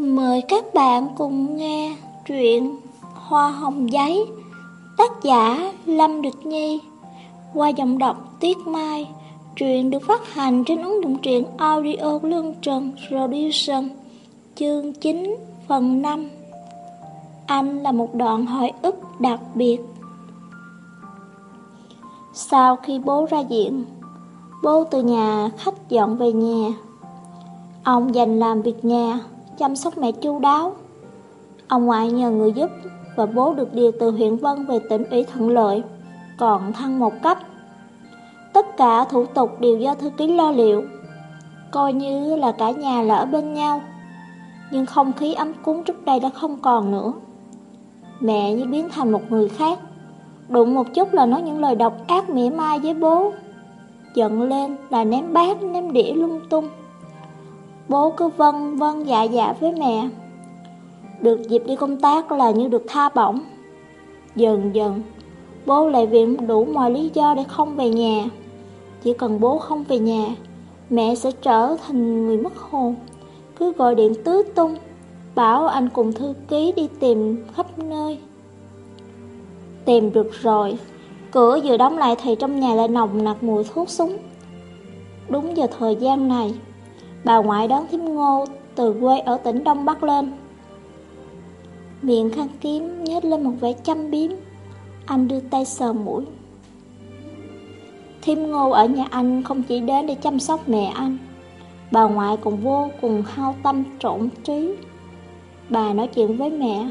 Mời các bạn cùng nghe truyện Hoa Hồng Giấy, Tác giả Lâm Địch Nhi. Qua giọng đọc Tiết Mai, Truyện được phát hành trên ứng dụng truyện audio Lương Trần Production, Chương 9 phần 5 Anh là một đoạn hồi ức đặc biệt. Sau khi bố ra viện, Bố từ nhà khách dọn về nhà. Ông dành làm việc nhà chăm sóc mẹ chu đáo. Ông ngoại nhờ người giúp và bố được điều từ huyện Vân về tỉnh ủy thuận lợi, còn thăng một cấp. Tất cả thủ tục đều do thư ký lo liệu, coi như là cả nhà là ở bên nhau. Nhưng không khí ấm cúng trước đây đã không còn nữa. Mẹ như biến thành một người khác, đụng một chút là nói những lời độc ác mỉa mai với bố. Giận lên là ném bát, ném đĩa lung tung. Bố cứ vân vân dạ dạ với mẹ. Được dịp đi công tác là như được tha bổng. Dần dần, Bố lại viện đủ mọi lý do để không về nhà. Chỉ cần bố không về nhà, Mẹ sẽ trở thành người mất hồn. Cứ gọi điện tứ tung, Bảo anh cùng thư ký đi tìm khắp nơi. Tìm được rồi, Cửa vừa đóng lại thì trong nhà lại nồng nặc mùi thuốc súng. Đúng giờ thời gian này Bà ngoại đón thím ngô từ quê ở tỉnh Đông Bắc lên. Miệng khăn kiếm nhếch lên một vẻ chăm biếm. Anh đưa tay sờ mũi. Thím ngô ở nhà anh không chỉ đến để chăm sóc mẹ anh, Bà ngoại còn vô cùng hao tâm trộn trí. Bà nói chuyện với mẹ.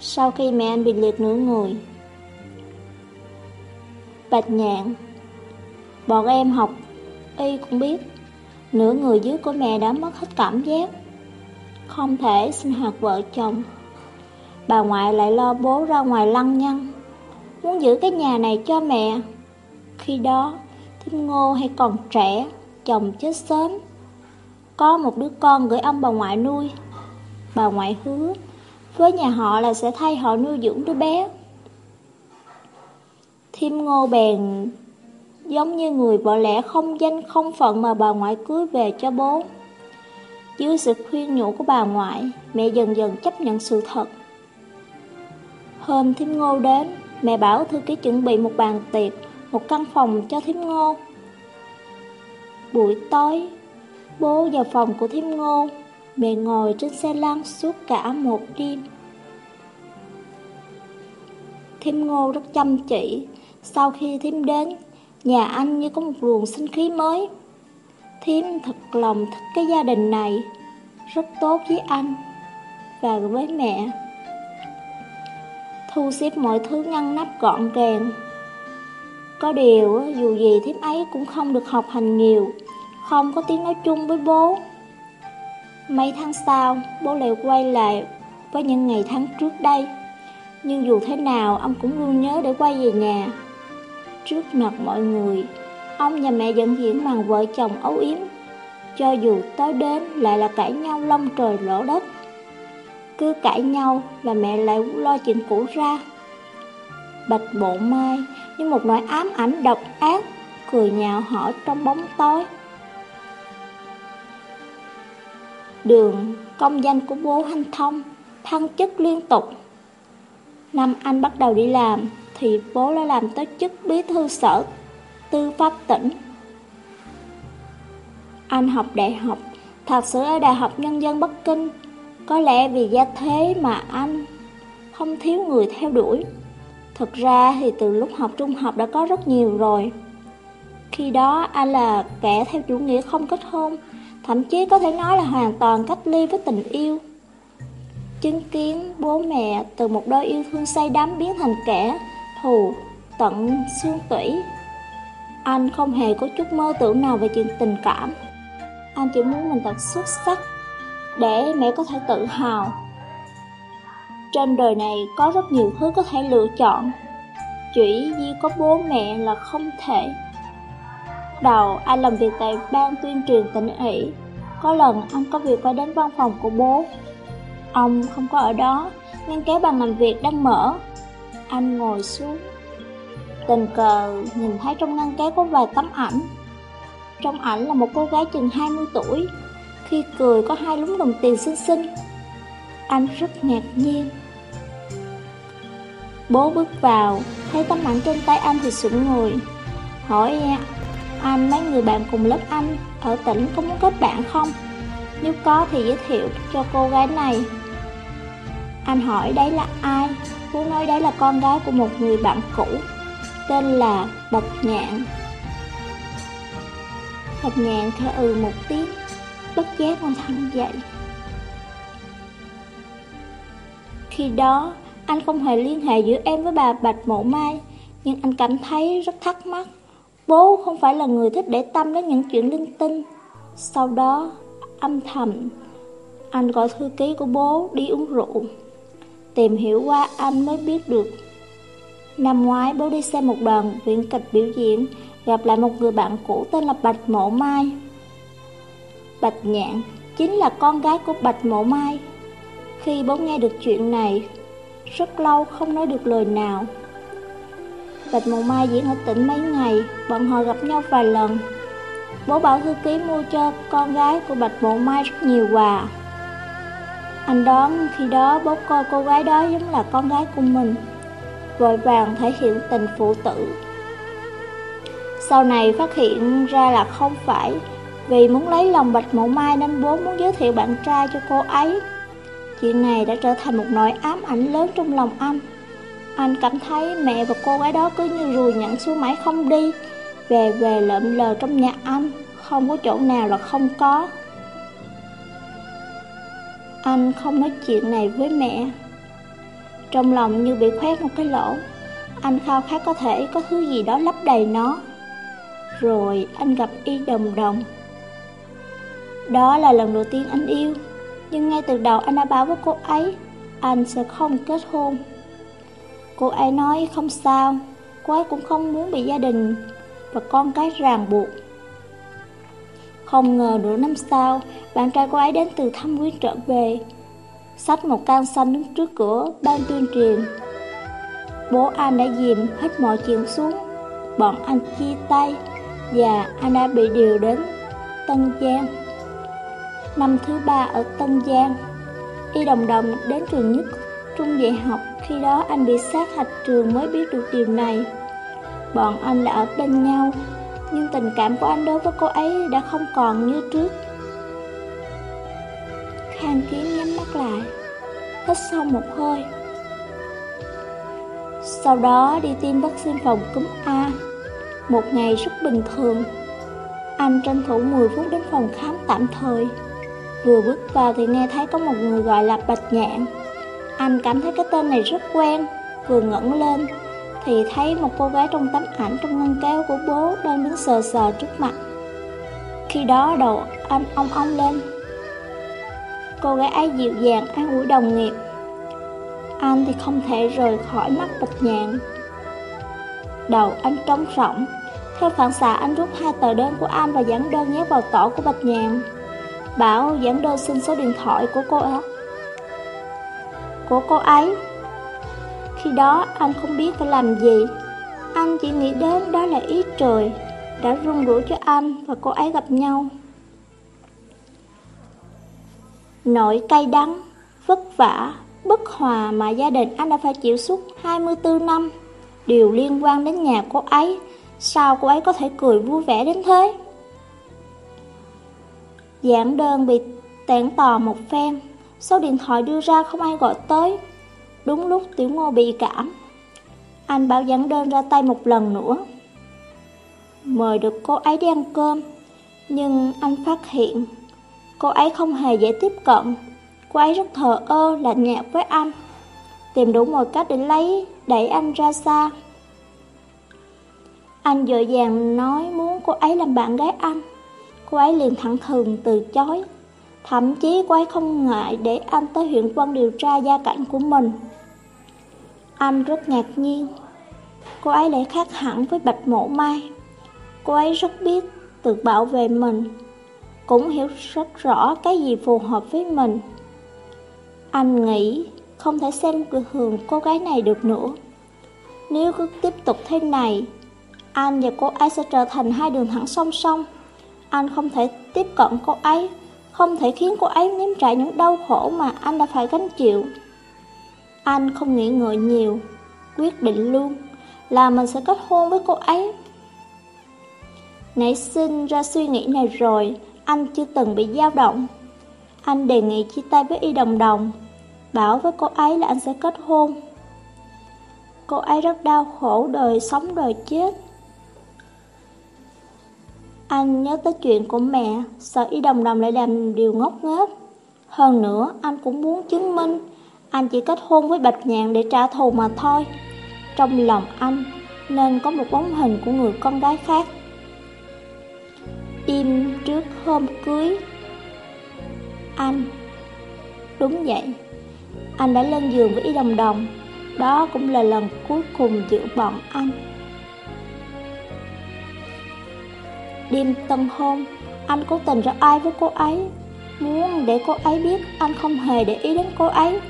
Sau khi mẹ anh bị liệt nửa người, Bạch nhạn, Bọn em học, Y cũng biết. Nửa người dưới của mẹ đã mất hết cảm giác. Không thể sinh hoạt vợ chồng. Bà ngoại lại lo bố ra ngoài lăng nhăng. Muốn giữ cái nhà này cho mẹ. Khi đó Thím ngô hay còn trẻ, Chồng chết sớm. Có một đứa con gửi ông bà ngoại nuôi. Bà ngoại hứa, Với nhà họ là sẽ thay họ nuôi dưỡng đứa bé. Thím ngô bèn giống như người vợ lẽ không danh không phận mà bà ngoại cưới về cho bố. Dưới sự khuyên nhủ của bà ngoại, mẹ dần dần chấp nhận sự thật. Hôm thím ngô đến, mẹ bảo thư ký chuẩn bị một bàn tiệc, một căn phòng cho thím ngô. Buổi tối, bố vào phòng của thím ngô, mẹ ngồi trên xe lăn suốt cả một đêm. Thím ngô rất chăm chỉ, sau khi thím đến, Nhà anh như có một luồng sinh khí mới. Thiếm thật lòng thích cái gia đình này. Rất tốt với anh Và với mẹ. Thu xếp mọi thứ ngăn nắp gọn gàng. Có điều, dù gì thiếp ấy cũng không được học hành nhiều, Không có tiếng nói chung với bố. Mấy tháng sau, bố lại quay lại với những ngày tháng trước đây. Nhưng dù thế nào, ông cũng luôn nhớ để quay về nhà. Trước mặt mọi người, ông và mẹ vẫn diễn màn vợ chồng ấu yếm. Cho dù tối đến lại là cãi nhau lông trời lỗ đất. Cứ cãi nhau là mẹ lại lo chuyện cũ ra. Bạch bộ mai như một nỗi ám ảnh độc ác, cười nhạo họ trong bóng tối. Đường, công danh của bố hanh thông, thăng chức liên tục. Năm anh bắt đầu đi làm, thì bố đã làm tới chức bí thư sở tư pháp tỉnh. Anh học đại học, thật sự ở Đại học Nhân dân Bắc Kinh, có lẽ vì gia thế mà anh không thiếu người theo đuổi. Thực ra thì từ lúc học trung học đã có rất nhiều rồi. Khi đó anh là kẻ theo chủ nghĩa không kết hôn, thậm chí có thể nói là hoàn toàn cách ly với tình yêu. Chứng kiến bố mẹ từ một đôi yêu thương say đắm biến thành kẻ thù tận xương tủy. Anh không hề có chút mơ tưởng nào về chuyện tình cảm. Anh chỉ muốn mình thật xuất sắc để mẹ có thể tự hào. Trên đời này có rất nhiều thứ có thể lựa chọn. Chỉ duy có bố mẹ là không thể. Đầu anh làm việc tại ban tuyên truyền tỉnh ủy. Có lần anh có việc phải đến văn phòng của bố. Ông không có ở đó, nên kéo bàn làm việc đang mở anh ngồi xuống. Tình cờ nhìn thấy trong ngăn kéo có vài tấm ảnh. Trong ảnh là một cô gái chừng 20 tuổi. Khi cười có hai lúng đồng tiền xinh xinh. Anh rất ngạc nhiên. Bố bước vào, Thấy tấm ảnh trên tay anh thì sững người. Hỏi, anh, mấy người bạn cùng lớp anh Ở tỉnh có muốn kết bạn không? Nếu có thì giới thiệu cho cô gái này. Anh hỏi, đấy là ai? Bố nói đấy là con gái của một người bạn cũ, Tên là Bạch Nhạn. Bạch Nhạn khẽ ừ một tiếng, Bất giác con thẳng dậy. Khi đó, anh không hề liên hệ giữa em với bà Bạch Mộ Mai, Nhưng anh cảm thấy rất thắc mắc. Bố không phải là người thích để tâm đến những chuyện linh tinh. Sau đó, âm thầm, Anh gọi thư ký của bố đi uống rượu. Tìm hiểu qua anh mới biết được. Năm ngoái, bố đi xem một đoàn viện kịch biểu diễn, Gặp lại một người bạn cũ tên là Bạch Mộ Mai. Bạch Nhạn chính là con gái của Bạch Mộ Mai. Khi bố nghe được chuyện này, Rất lâu không nói được lời nào. Bạch Mộ Mai diễn ở tỉnh mấy ngày, Bọn họ gặp nhau vài lần. Bố bảo thư ký mua cho con gái của Bạch Mộ Mai rất nhiều quà. Anh đoán khi đó bố coi cô gái đó giống là con gái của mình. Vội vàng thể hiện tình phụ tử. Sau này phát hiện ra là không phải, Vì muốn lấy lòng Bạch Mộ Mai nên bố muốn giới thiệu bạn trai cho cô ấy. Chuyện này đã trở thành một nỗi ám ảnh lớn trong lòng anh. Anh cảm thấy mẹ và cô gái đó cứ như rùi nhặn xuống mãi không đi. Về về lợm lờ trong nhà anh, Không có chỗ nào là không có. Anh không nói chuyện này với mẹ. Trong lòng như bị khoét một cái lỗ, Anh khao khát có thể có thứ gì đó lấp đầy nó. Rồi anh gặp Y Đồng Đồng. Đó là lần đầu tiên anh yêu, Nhưng ngay từ đầu anh đã báo với cô ấy, Anh sẽ không kết hôn. Cô ấy nói không sao, Cô ấy cũng không muốn bị gia đình Và con cái ràng buộc. Không ngờ nửa năm sau, Bạn trai cô ấy đến từ thăm quyến trở về. Xách một can xanh đứng trước cửa, ban tuyên truyền. Bố anh đã dìm hết mọi chuyện xuống. Bọn anh chia tay Và anh đã bị điều đến Tân Giang. Năm thứ ba ở Tân Giang, Y đồng đồng đến trường nhất trung dạy học. Khi đó anh bị sát hạch trường mới biết được điều này. Bọn anh đã ở bên nhau nhưng tình cảm của anh đối với cô ấy đã không còn như trước. Khang Kiếm nhắm mắt lại, Hít sâu một hơi. Sau đó đi tiêm vaccine phòng cúm A, Một ngày rất bình thường. Anh tranh thủ 10 phút đến phòng khám tạm thời. Vừa bước vào thì nghe thấy có một người gọi là Bạch Nhạn. Anh cảm thấy cái tên này rất quen, Vừa ngẩng lên thì thấy một cô gái trong tấm ảnh trong ngăn kéo của bố đang đứng sờ sờ trước mặt. Khi đó đầu anh ong ong lên. Cô gái ấy dịu dàng an ủi đồng nghiệp. Anh thì không thể rời khỏi mắt bạch nhạn. Đầu anh trống rỗng. Theo phản xạ, anh rút hai tờ đơn của anh và dán đơn nhét vào tổ của bạch nhạn. Bảo dán đơn xin số điện thoại của cô ấy. Của cô ấy? Khi đó anh không biết phải làm gì. Anh chỉ nghĩ đến đó là ý trời Đã rung rủi cho anh và cô ấy gặp nhau. Nỗi cay đắng, vất vả, bất hòa mà gia đình anh đã phải chịu suốt 24 năm Đều liên quan đến nhà cô ấy. Sao cô ấy có thể cười vui vẻ đến thế? Giảng đơn bị tẹn tò một phen Số điện thoại đưa ra không ai gọi tới. Đúng lúc tiểu ngô bị cảm Anh bảo dẫn đơn ra tay một lần nữa. Mời được cô ấy đi ăn cơm Nhưng anh phát hiện Cô ấy không hề dễ tiếp cận. Cô ấy rất thờ ơ, lạnh nhạt với anh Tìm đủ mọi cách để lấy, đẩy anh ra xa. Anh dội dàng nói muốn cô ấy làm bạn gái anh. Cô ấy liền thẳng thừng từ chối. Thậm chí cô ấy không ngại để anh tới huyện quân điều tra gia cảnh của mình. Anh rất ngạc nhiên Cô ấy lại khác hẳn với Bạch Mộ Mai Cô ấy rất biết tự bảo vệ mình cũng hiểu rất rõ cái gì phù hợp với mình. Anh nghĩ không thể xem thường cô gái này được nữa. Nếu cứ tiếp tục thế này, anh và cô ấy sẽ trở thành hai đường thẳng song song. Anh không thể tiếp cận cô ấy, không thể khiến cô ấy nếm trải những đau khổ mà anh đã phải gánh chịu. Anh không nghĩ ngợi nhiều, quyết định luôn là mình sẽ kết hôn với cô ấy. Nảy sinh ra suy nghĩ này rồi, anh chưa từng bị dao động. Anh đề nghị chia tay với Y Đồng Đồng, bảo với cô ấy là anh sẽ kết hôn. Cô ấy rất đau khổ đời sống đời chết. Anh nhớ tới chuyện của mẹ, sợ Y Đồng Đồng lại làm điều ngốc nghếch. Hơn nữa, anh cũng muốn chứng minh anh chỉ kết hôn với Bạch Nhạn để trả thù mà thôi. Trong lòng anh nên có một bóng hình của người con gái khác. Im trước hôm cưới. Anh, Đúng vậy. Anh đã lên giường với Y Đồng Đồng. Đó cũng là lần cuối cùng giữa bọn anh. Đêm tân hôn, Anh cố tình ra ai với cô ấy. Muốn để cô ấy biết anh không hề để ý đến cô ấy.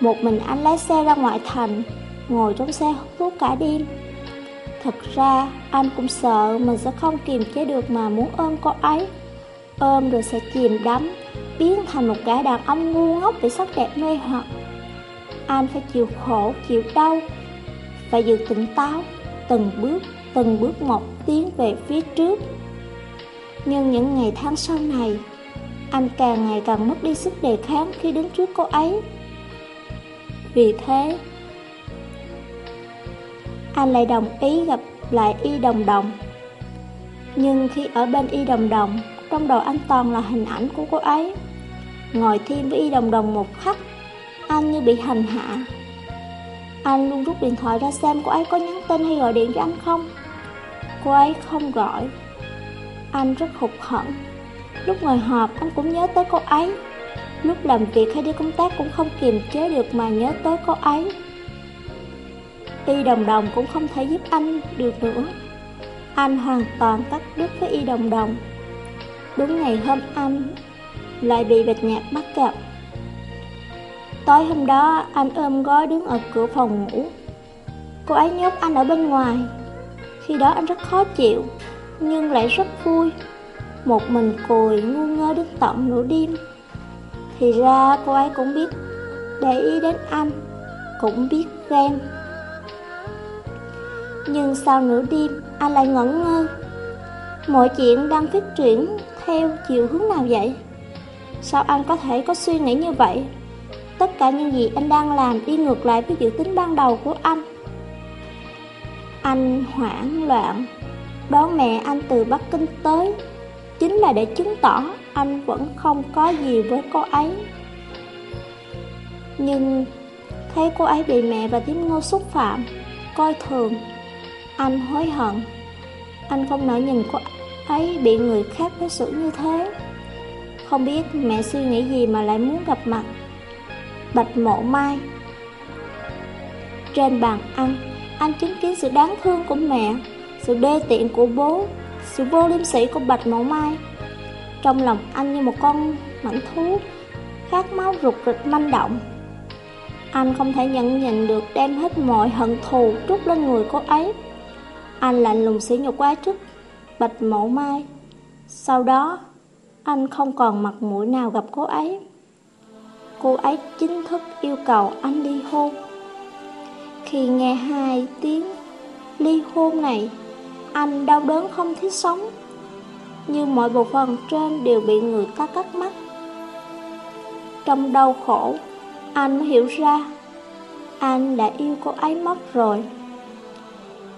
Một mình anh lái xe ra ngoại thành Ngồi trong xe hút thuốc cả đêm. Thật ra anh cũng sợ mình sẽ không kiềm chế được mà muốn ôm cô ấy. Ôm rồi sẽ chìm đắm Biến thành một gã đàn ông ngu ngốc vì sắc đẹp mê hoặc. Anh phải chịu khổ, chịu đau Phải giữ tỉnh táo Từng bước, từng bước một tiến về phía trước. Nhưng những ngày tháng sau này Anh càng ngày càng mất đi sức đề kháng khi đứng trước cô ấy. Vì thế anh lại đồng ý gặp lại Y Đồng Đồng. Nhưng khi ở bên Y Đồng Đồng, trong đầu anh toàn là hình ảnh của cô ấy. Ngồi thêm với Y Đồng Đồng một khắc, anh như bị hành hạ. Anh luôn rút điện thoại ra xem cô ấy có nhắn tin hay gọi điện cho anh không. Cô ấy không gọi. Anh rất hụt hẫng. Lúc ngồi họp anh cũng nhớ tới cô ấy. Lúc làm việc hay đi công tác cũng không kiềm chế được mà nhớ tới cô ấy. Y Đồng Đồng cũng không thể giúp anh được nữa. Anh hoàn toàn cắt đứt với Y Đồng Đồng. Đúng ngày hôm anh lại bị bạch nhạc bắt gặp. Tối hôm đó anh ôm gói đứng ở cửa phòng ngủ. Cô ấy nhốt anh ở bên ngoài. Khi đó anh rất khó chịu, nhưng lại rất vui. Một mình cùi ngu ngơ đến tận nửa đêm. Thì ra cô ấy cũng biết để ý đến anh, cũng biết ghen. Nhưng sau nửa đêm, anh lại ngẩn ngơ. Mọi chuyện đang phát triển theo chiều hướng nào vậy? Sao anh có thể có suy nghĩ như vậy? Tất cả những gì anh đang làm đi ngược lại với dự tính ban đầu của anh. Anh hoảng loạn, đón mẹ anh từ Bắc Kinh tới, chính là để chứng tỏ anh vẫn không có gì với cô ấy. Nhưng thấy cô ấy bị mẹ và tiếng ngô xúc phạm, coi thường, anh hối hận. Anh không nỡ nhìn cô ấy bị người khác đối xử như thế. Không biết mẹ suy nghĩ gì mà lại muốn gặp mặt. Bạch mộ mai. Trên bàn ăn Anh chứng kiến sự đáng thương của mẹ Sự đê tiện của bố Sự vô liêm sỉ của bạch mộ mai. Trong lòng anh như một con mảnh thú Khát máu rụt rịch manh động. Anh không thể nhận nhìn được đem hết mọi hận thù trút lên người cô ấy. Anh lạnh lùng xỉ nhục quá trước Bạch mộ Mai. Sau đó, Anh không còn mặt mũi nào gặp cô ấy. Cô ấy chính thức yêu cầu anh ly hôn. Khi nghe hai tiếng ly hôn này, Anh đau đớn không thể sống. Như mọi bộ phận trên đều bị người ta cắt mắt Trong đau khổ Anh mới hiểu ra Anh đã yêu cô ấy mất rồi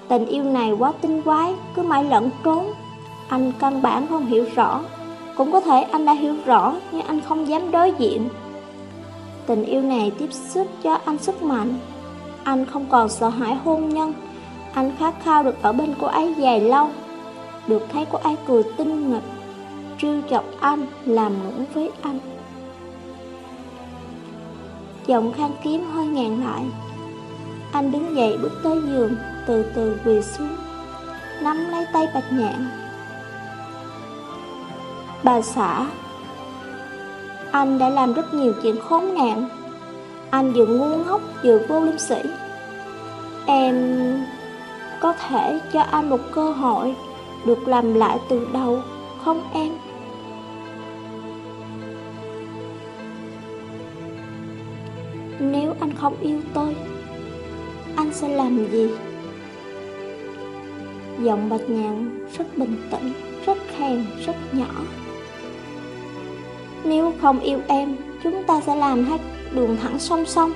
Tình yêu này quá tinh quái, cứ mãi lẫn trốn. Anh căn bản không hiểu rõ. Cũng có thể anh đã hiểu rõ, nhưng anh không dám đối diện. Tình yêu này tiếp sức cho anh sức mạnh. Anh không còn sợ hãi hôn nhân. Anh khát khao được ở bên cô ấy dài lâu. Được thấy có ai cười tinh nghịch, trêu chọc anh, làm nũng với anh. Giọng khang kiếm hơi ngàn lại. Anh đứng dậy bước tới giường, từ từ quỳ xuống Nắm lấy tay bạch nhạn Bà xã Anh đã làm rất nhiều chuyện khốn nạn Anh vừa ngu ngốc vừa vô liêm sĩ Em có thể cho anh một cơ hội được làm lại từ đầu không em? Nếu anh không yêu tôi, anh sẽ làm gì? Giọng bạch nhạn rất bình tĩnh, rất khèn, rất nhỏ. Nếu không yêu em, chúng ta sẽ làm hai đường thẳng song song.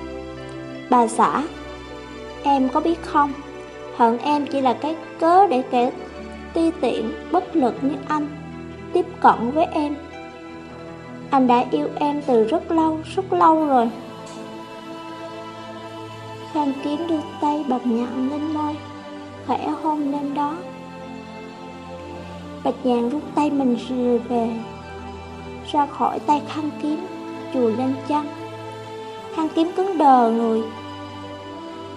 Bà xã, em có biết không, hận em chỉ là cái cớ để kể ti tiện, bất lực như anh tiếp cận với em. Anh đã yêu em từ rất lâu, rất lâu rồi. Khang kiếm đưa tay bật nhặn lên môi Khẽ hôn lên đó. Bạch nhàn rút tay mình rìa về Ra khỏi tay khang kiếm Chùi lên chân khang kiếm cứng đờ người.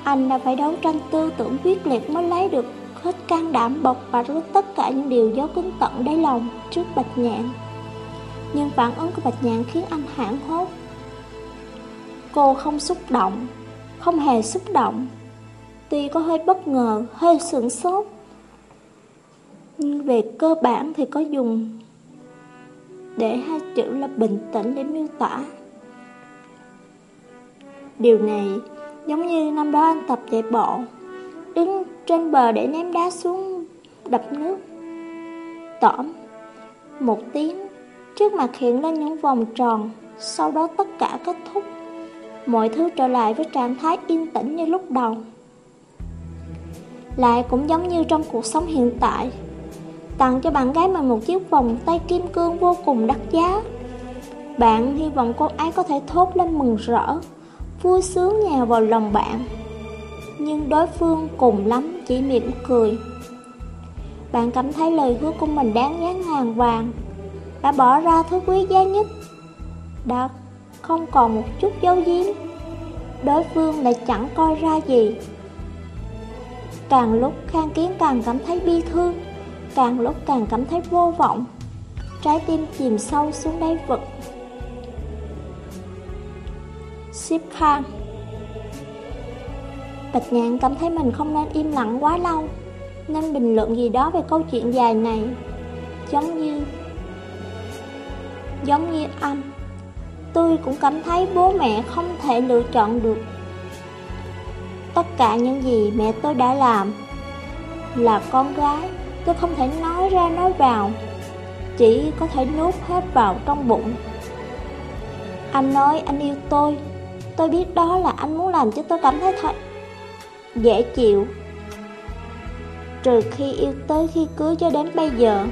Anh đã phải đấu tranh tư tưởng quyết liệt mới lấy được hết can đảm bộc bạch với tất cả những điều giấu kín tận đáy lòng trước Bạch Nhạn. Nhưng phản ứng của Bạch Nhạn khiến anh hoảng hốt. Cô không xúc động, không hề xúc động. Tuy có hơi bất ngờ, hơi sửng sốt, nhưng về cơ bản thì có dùng để hai chữ là bình tĩnh để miêu tả. Điều này giống như năm đó anh tập chạy bộ, đứng trên bờ để ném đá xuống đập nước. Tỏm, một tiếng, trước mặt hiện lên những vòng tròn, sau đó tất cả kết thúc. Mọi thứ trở lại với trạng thái yên tĩnh như lúc đầu. Lại cũng giống như trong cuộc sống hiện tại, tặng cho bạn gái mình một chiếc vòng tay kim cương vô cùng đắt giá. Bạn hy vọng cô ấy có thể thốt lên mừng rỡ, vui sướng nhào vào lòng bạn nhưng đối phương cùng lắm chỉ mỉm cười. Bạn cảm thấy lời hứa của mình đáng giá ngàn vàng, đã bỏ ra thứ quý giá nhất, đã không còn một chút dấu giếm. Đối phương lại chẳng coi ra gì. Càng lúc Khang Kiến càng cảm thấy bi thương, càng lúc càng cảm thấy vô vọng. Trái tim chìm sâu xuống đáy vực. Ship Khang Bạch Nhạn cảm thấy mình không nên im lặng quá lâu, Nên bình luận gì đó về câu chuyện dài này. Giống như Giống như anh, Tôi cũng cảm thấy bố mẹ không thể lựa chọn được. Tất cả những gì mẹ tôi đã làm Là con gái, Tôi không thể nói ra nói vào, Chỉ có thể nuốt hết vào trong bụng. Anh nói anh yêu tôi Tôi biết đó là anh muốn làm cho tôi cảm thấy thật dễ chịu. Trừ khi yêu tới khi cưới cho đến bây giờ,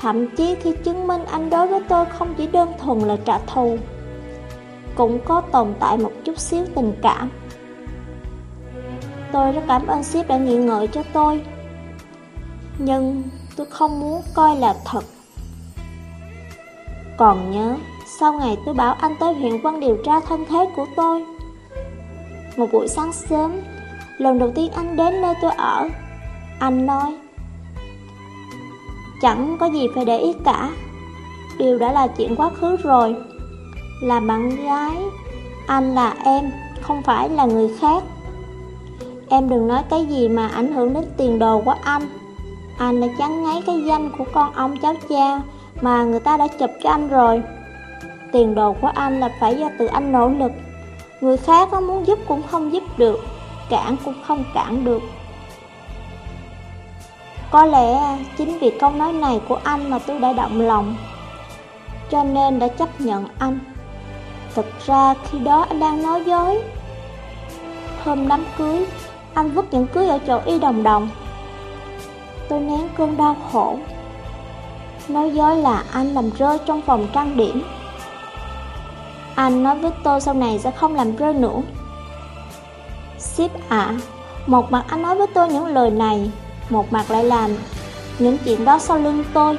Thậm chí khi chứng minh anh đối với tôi không chỉ đơn thuần là trả thù, Cũng có tồn tại một chút xíu tình cảm. Tôi rất cảm ơn ship đã nghĩ ngợi cho tôi, Nhưng tôi không muốn coi là thật. Còn nhớ, Sau ngày tôi bảo anh tới huyện quân điều tra thân thế của tôi, Một buổi sáng sớm Lần đầu tiên anh đến nơi tôi ở, Anh nói, Chẳng có gì phải để ý cả. Điều đã là chuyện quá khứ rồi. Là bạn gái, Anh là em, Không phải là người khác. Em đừng nói cái gì mà ảnh hưởng đến tiền đồ của anh. Anh đã chán ngấy cái danh của con ông cháu cha Mà người ta đã chụp cho anh rồi. Tiền đồ của anh là phải do tự anh nỗ lực. Người khác có muốn giúp cũng không giúp được cản cũng không cản được. Có lẽ chính vì câu nói này của anh mà tôi đã động lòng, cho nên đã chấp nhận anh. Thực ra khi đó anh đang nói dối. Hôm đám cưới, anh vứt những cưới ở chỗ y đồng đồng. Tôi nén cơn đau khổ. Nói dối là anh làm rơi trong phòng trang điểm. Anh nói với tôi sau này sẽ không làm rơi nữa. Ship ạ. Một mặt anh nói với tôi những lời này, Một mặt lại làm những chuyện đó sau lưng tôi.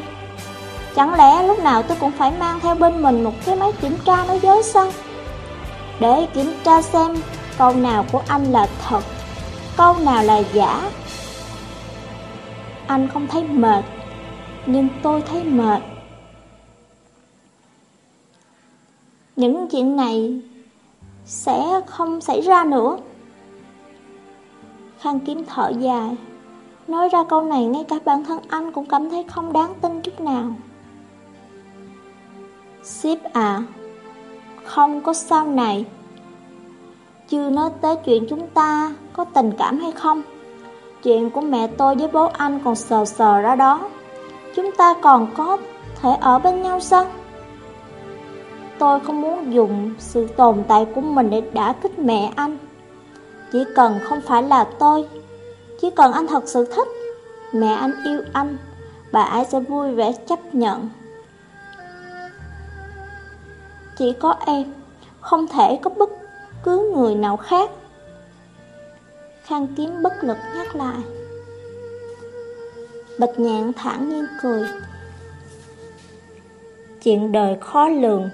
Chẳng lẽ lúc nào tôi cũng phải mang theo bên mình một cái máy kiểm tra nói dối sao? Để kiểm tra xem câu nào của anh là thật, Câu nào là giả. Anh không thấy mệt, Nhưng tôi thấy mệt. Những chuyện này sẽ không xảy ra nữa. Khang kiếm thở dài. Nói ra câu này, ngay cả bản thân anh cũng cảm thấy không đáng tin chút nào. Ship à Không có sau này. Chưa nói tới chuyện chúng ta có tình cảm hay không? Chuyện của mẹ tôi với bố anh còn sờ sờ ra đó. Chúng ta còn có thể ở bên nhau sao? Tôi không muốn dùng sự tồn tại của mình để đả kích mẹ anh. Chỉ cần không phải là tôi. Chỉ cần anh thật sự thích, Mẹ anh yêu anh, Bà ấy sẽ vui vẻ chấp nhận. Chỉ có em, Không thể có bất cứ người nào khác. Khang kiếm bất lực nhắc lại. Bạch nhạn thản nhiên cười. Chuyện đời khó lường.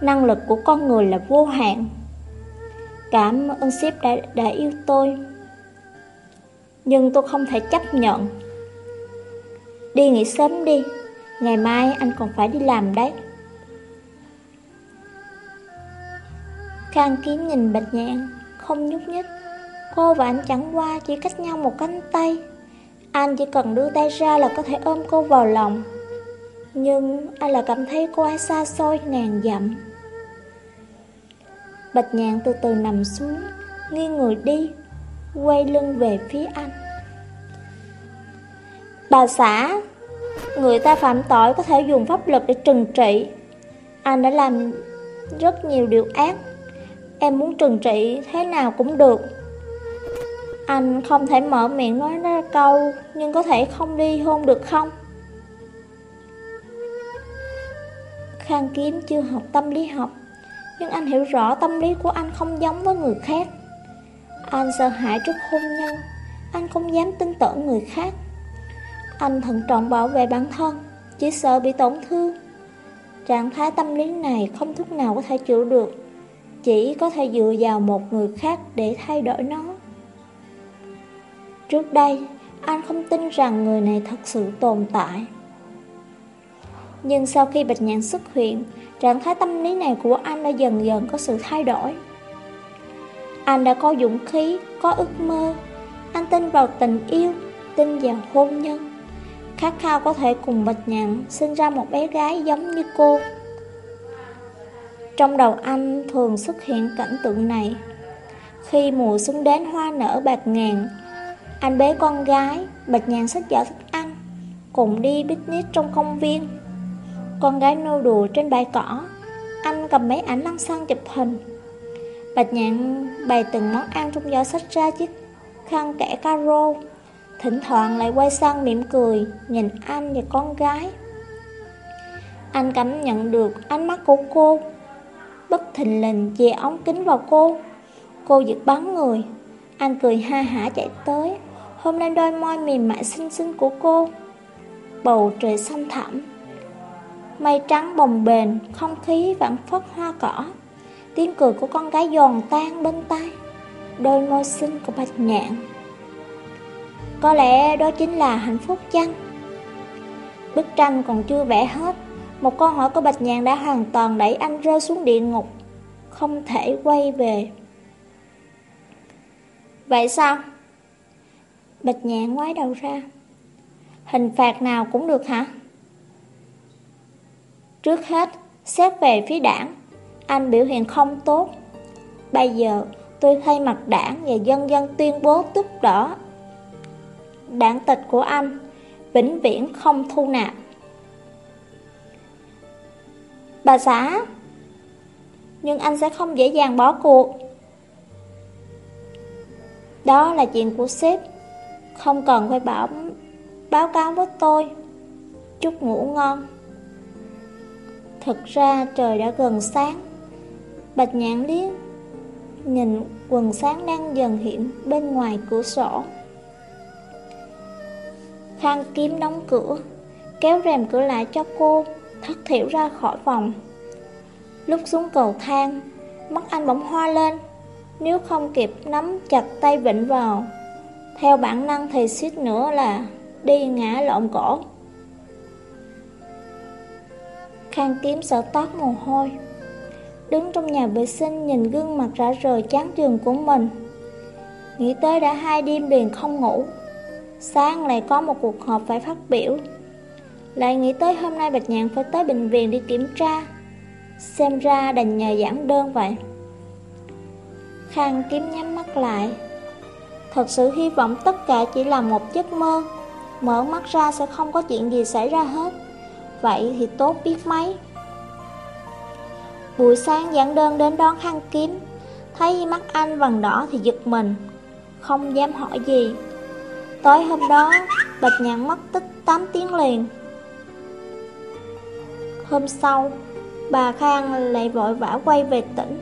Năng lực của con người là vô hạn. Cảm ơn sếp đã, đã yêu tôi. Nhưng tôi không thể chấp nhận. Đi nghỉ sớm đi Ngày mai anh còn phải đi làm đấy. Khang kiếm nhìn bạch nhạn Không nhúc nhích. Cô và anh chẳng qua chỉ cách nhau một cánh tay. Anh chỉ cần đưa tay ra là có thể ôm cô vào lòng. Nhưng anh là cảm thấy cô ấy xa xôi ngàn dặm. Bạch nhạn từ từ nằm xuống, Nghiêng người đi, Quay lưng về phía anh. Bà xã, Người ta phạm tội có thể dùng pháp luật để trừng trị. Anh đã làm rất nhiều điều ác. Em muốn trừng trị thế nào cũng được. Anh không thể mở miệng nói ra câu, Nhưng có thể không đi hôn được không? Khang Kiếm chưa học tâm lý học nhưng anh hiểu rõ tâm lý của anh không giống với người khác Anh sợ hãi trước hôn nhân Anh không dám tin tưởng người khác Anh thận trọng bảo vệ bản thân Chỉ sợ bị tổn thương Trạng thái tâm lý này không thuốc nào có thể chữa được chỉ có thể dựa vào một người khác để thay đổi nó. Trước đây, anh không tin rằng người này thật sự tồn tại. Nhưng sau khi Bạch Nhạn xuất hiện, trạng thái tâm lý này của anh đã dần dần có sự thay đổi. Anh đã có dũng khí, có ước mơ. Anh tin vào tình yêu, tin vào hôn nhân. Khát khao có thể cùng Bạch Nhạn sinh ra một bé gái giống như cô. Trong đầu anh thường xuất hiện cảnh tượng này Khi mùa xuân đến hoa nở bạc ngàn Anh bế con gái, bạch nhàn sách giỏ thức ăn Cùng đi picnic trong công viên con gái nô đùa trên bãi cỏ Anh cầm mấy ảnh lăng xăng chụp hình Bạch nhạn bày từng món ăn trong giỏ sách ra chiếc khăn kẻ caro Thỉnh thoảng lại quay sang mỉm cười Nhìn anh và con gái Anh cảm nhận được ánh mắt của cô bất thình lình dè ống kính vào cô. Cô giật bắn người. Anh cười ha hả chạy tới, hôm nay đôi môi mềm mại xinh xinh của cô. Bầu trời xanh thẳm. Mây trắng bồng bềnh, không khí vạn phất hoa cỏ. Tiếng cười của con gái giòn tan bên tay. Đôi môi xinh của bạch nhạn. Có lẽ đó chính là hạnh phúc chăng? Bức tranh còn chưa vẽ hết một câu hỏi của Bạch nhạn đã hoàn toàn đẩy anh rơi xuống địa ngục Không thể quay về Vậy sao? Bạch nhạn ngoái đầu ra Hình phạt nào cũng được hả? Trước hết, xét về phía đảng. Anh biểu hiện không tốt. Bây giờ tôi thay mặt đảng và dân dân tuyên bố túc đỏ. Đảng tịch của anh Vĩnh viễn không thu nạp. Bà xã Nhưng anh sẽ không dễ dàng bỏ cuộc. Đó là chuyện của sếp. Không cần phải bảo báo cáo với tôi. Chúc ngủ ngon. Thực ra trời đã gần sáng Bạch nhãn liếc Nhìn quần sáng đang dần hiện bên ngoài cửa sổ Khang kiếm đóng cửa Kéo rèm cửa lại cho cô thất thiểu ra khỏi phòng. Lúc xuống cầu thang, mắt anh bỗng hoa lên, nếu không kịp nắm chặt tay vịnh vào. Theo bản năng thì suýt nữa là đi ngã lộn cổ. Khang kiếm sợ toát mồ hôi. Đứng trong nhà vệ sinh nhìn gương mặt rã rời chán trường của mình. Nghĩ tới đã hai đêm liền không ngủ. Sáng lại có một cuộc họp phải phát biểu. Lại nghĩ tới hôm nay Bạch Nhạn phải tới bệnh viện đi kiểm tra Xem ra đành nhờ giảng đơn vậy Khang kiếm nhắm mắt lại Thật sự hy vọng tất cả chỉ là một giấc mơ Mở mắt ra sẽ không có chuyện gì xảy ra hết Vậy thì tốt biết mấy. Buổi sáng giảng đơn đến đón khăn kiếm. Thấy mắt anh vằn đỏ thì giật mình, Không dám hỏi gì. Tối hôm đó, Bạch nhạn mất tích 8 tiếng liền. Hôm sau, Bà Khang lại vội vã quay về tỉnh.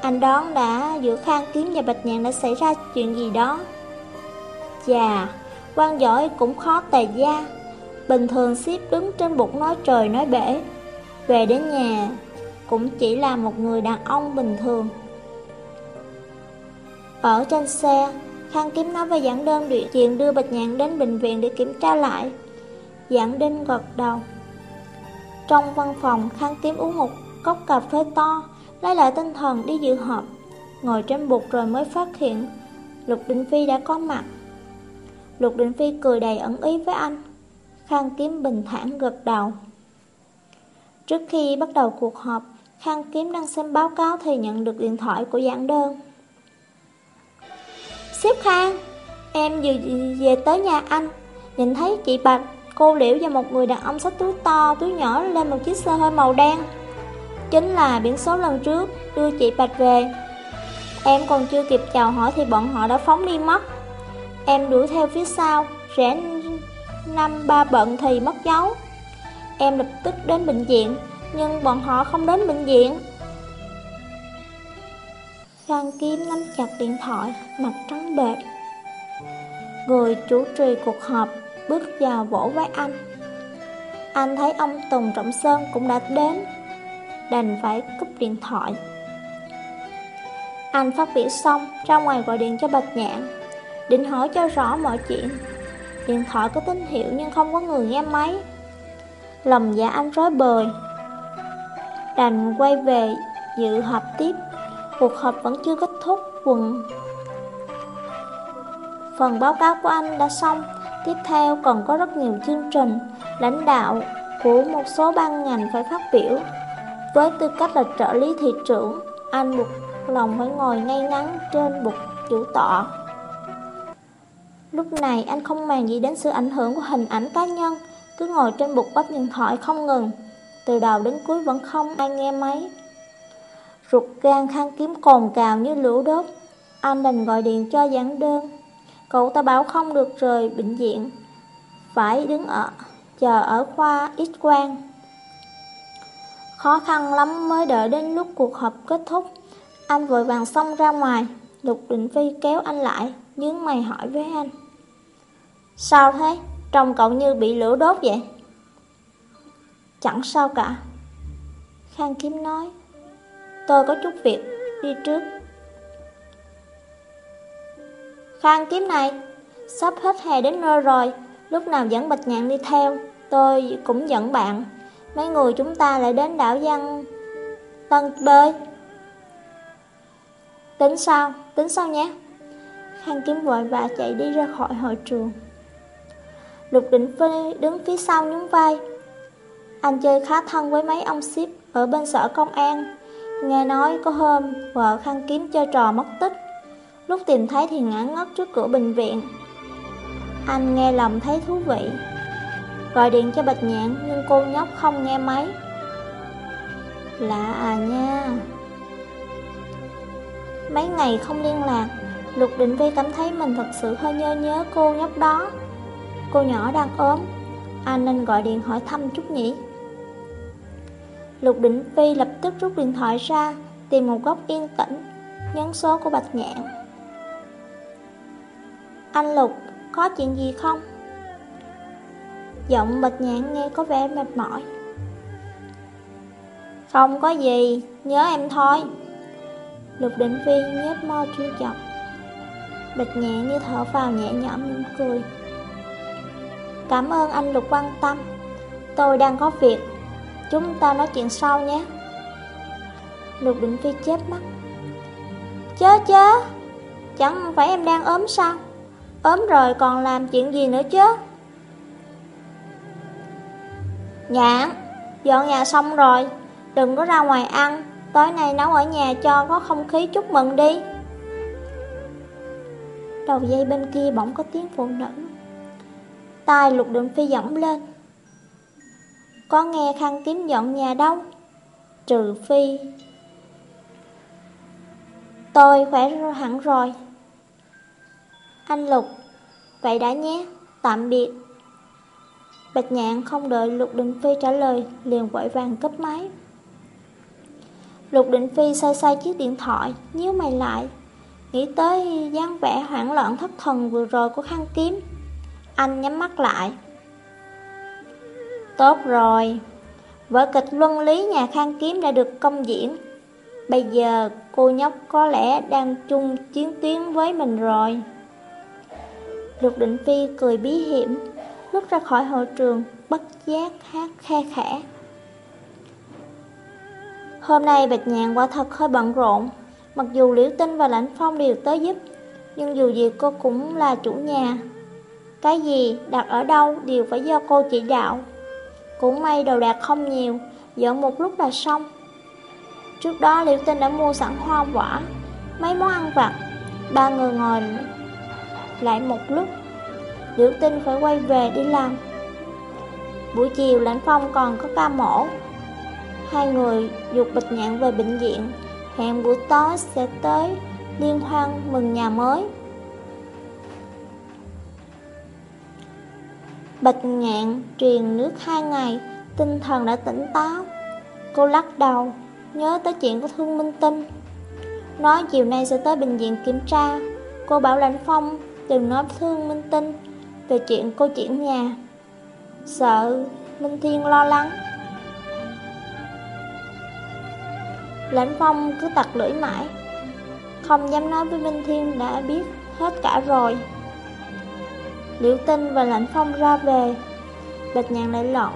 Anh đoán đã giữa Khang Kiếm và Bạch Nhạn đã xảy ra chuyện gì đó. Chà, quan giỏi cũng khó tề gia. Bình thường xếp đứng trên bục nói trời nói bể. Về đến nhà, Cũng chỉ là một người đàn ông bình thường. Ở trên xe, Khang Kiếm nói về giảng đơn chuyện đưa Bạch Nhạn đến bệnh viện để kiểm tra lại. Giảng đinh gật đầu. Trong văn phòng, Khang Kiếm uống một cốc cà phê to, Lấy lại tinh thần đi dự họp. Ngồi trên bục rồi mới phát hiện, Lục đình Phi đã có mặt. Lục đình Phi cười đầy ẩn ý với anh. Khang Kiếm bình thản gật đầu. Trước khi bắt đầu cuộc họp, Khang Kiếm đang xem báo cáo thì nhận được điện thoại của giảng đơn. Xếp Khang, Em vừa về tới nhà anh. Nhìn thấy chị Bạch, Cô Liễu và một người đàn ông xách túi to, Túi nhỏ lên một chiếc xe hơi màu đen. Chính là biển số lần trước Đưa chị Bạch về. Em còn chưa kịp chào hỏi Thì bọn họ đã phóng đi mất. Em đuổi theo phía sau, Rẽ năm ba bận thì mất dấu. Em lập tức đến bệnh viện, Nhưng bọn họ không đến bệnh viện. Lan Kiếm nắm chặt điện thoại, Mặt trắng bệch. Người chủ trì cuộc họp Bước vào vỗ vai anh. Anh thấy ông Tùng Trọng Sơn cũng đã đến, Đành phải cúp điện thoại. Anh phát biểu xong, Ra ngoài gọi điện cho Bạch Nhạn Định hỏi cho rõ mọi chuyện. Điện thoại có tín hiệu nhưng không có người nghe máy. Lòng dạ anh rối bời. Đành quay về dự họp tiếp. Cuộc họp vẫn chưa kết thúc, quần. Phần báo cáo của anh đã xong. Tiếp theo còn có rất nhiều chương trình Lãnh đạo của một số ban ngành phải phát biểu. Với tư cách là trợ lý thị trưởng, Anh buộc lòng phải ngồi ngay ngắn trên bục chủ tọa. Lúc này anh không màng gì đến sự ảnh hưởng của hình ảnh cá nhân, Cứ ngồi trên bục bắp điện thoại không ngừng. Từ đầu đến cuối vẫn không ai nghe máy. Ruột gan khang kiếm cồn cào như lửa đốt. Anh đành gọi điện cho giảng đơn. Cậu ta bảo không được rời bệnh viện. Phải đứng ở, chờ ở khoa ít quang. Khó khăn lắm mới đợi đến lúc cuộc họp kết thúc. Anh vội vàng xông ra ngoài. Lục Định Phi kéo anh lại, nhướng mày hỏi với anh. Sao thế? Trông cậu như bị lửa đốt vậy? Chẳng sao cả Khang Kiếm nói, Tôi có chút việc, đi trước Khang Kiếm này, Sắp hết hè đến nơi rồi, Lúc nào dẫn Bạch Nhạn đi theo, Tôi cũng dẫn bạn Mấy người chúng ta lại đến đảo Văn Tân bơi Tính sao? Tính sao nhé? Khang Kiếm vội và chạy đi ra khỏi hội trường Lục Định Phi đứng phía sau nhún vai. Anh chơi khá thân với mấy ông ship ở bên sở công an. Nghe nói có hôm vợ khăn Kiếm chơi trò mất tích. Lúc tìm thấy thì ngã ngất trước cửa bệnh viện. Anh nghe lòng thấy thú vị. Gọi điện cho Bạch Nhạn nhưng cô nhóc không nghe máy. Lạ à nha. Mấy ngày không liên lạc, Lục Định Vi cảm thấy mình thật sự hơi nhớ nhớ cô nhóc đó. Cô nhỏ đang ốm. Anh nên gọi điện hỏi thăm chút nhỉ. Lục Định Phi lập tức rút điện thoại ra, Tìm một góc yên tĩnh, Nhấn số của Bạch Nhạn. Anh Lục, Có chuyện gì không? Giọng Bạch Nhạn nghe có vẻ mệt mỏi. Không có gì, Nhớ em thôi. Lục Định Phi nhếch môi trêu chọc. Bạch Nhạn như thở vào nhẹ nhõm cười. Cảm ơn anh Lục quan tâm. Tôi đang có việc. Chúng ta nói chuyện sau nhé. Lục Định Phi chết mắt. Chớ chớ. Chẳng phải em đang ốm sao? Ốm rồi còn làm chuyện gì nữa chứ? Nhãn Dọn nhà xong rồi. Đừng có ra ngoài ăn. Tối nay nấu ở nhà cho có không khí chúc mừng đi. Đầu dây bên kia bỗng có tiếng phụ nữ. Tai lục đường phi giọng lên. Có nghe khăn kiếm dọn nhà đâu? Trừ phi. Tôi khỏe hẳn rồi. Anh Lục, Vậy đã nhé. Tạm biệt. Bạch nhạn không đợi Lục Đình Phi trả lời, Liền vội vàng cấp máy. Lục Định Phi xoay xoay chiếc điện thoại, nhíu mày lại. Nghĩ tới dáng vẻ hoảng loạn thất thần vừa rồi của khăn kiếm anh nhắm mắt lại. Tốt rồi. Vở kịch luân lý nhà khang kiếm đã được công diễn. Bây giờ cô nhóc có lẽ đang chung chiến tuyến với mình rồi. Lục Định Phi cười bí hiểm, Lúc ra khỏi hội trường, Bất giác hát khe khẽ. Hôm nay Bạch nhàn quả thật hơi bận rộn. Mặc dù Liễu Tinh và Lãnh Phong đều tới giúp, Nhưng dù gì cô cũng là chủ nhà. Cái gì đặt ở đâu đều phải do cô chỉ đạo. Cũng may đồ đạc không nhiều Dọn một lúc là xong. Trước đó Liễu Tinh đã mua sẵn hoa quả, Mấy món ăn vặt. Ba người ngồi lại một lúc, Liễu Tinh phải quay về đi làm. Buổi chiều Lãnh Phong còn có ca mổ. Hai người dục bịch nhạn về bệnh viện. Hẹn buổi tối sẽ tới liên hoan mừng nhà mới. Bạch nhạn truyền nước hai ngày, Tinh thần đã tỉnh táo. Cô lắc đầu, Nhớ tới chuyện của Thương Minh Tinh Nói chiều nay sẽ tới bệnh viện kiểm tra. Cô bảo Lãnh Phong, Đừng nói Thương Minh Tinh Về chuyện cô chuyển nhà. Sợ, Minh Thiên lo lắng. Lãnh Phong cứ tặc lưỡi mãi. Không dám nói với Minh Thiên đã biết hết cả rồi. Liễu Tinh và Lãnh Phong ra về. Bạch nhàn lại lộn.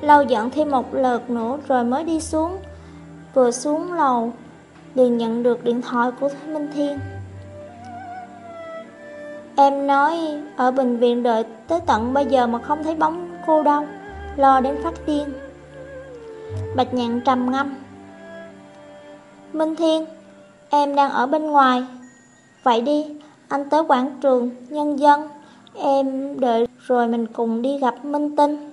Lâu giận thêm một lượt nữa rồi mới đi xuống. Vừa xuống lầu, liền nhận được điện thoại của Minh Thiên. Em nói ở bệnh viện đợi tới tận bây giờ mà không thấy bóng cô đâu, Lo đến phát điên. Bạch nhạn trầm ngâm. Minh Thiên, Em đang ở bên ngoài. Vậy đi. Anh tới quảng trường, Nhân dân, Em đợi rồi mình cùng đi gặp Minh Tinh.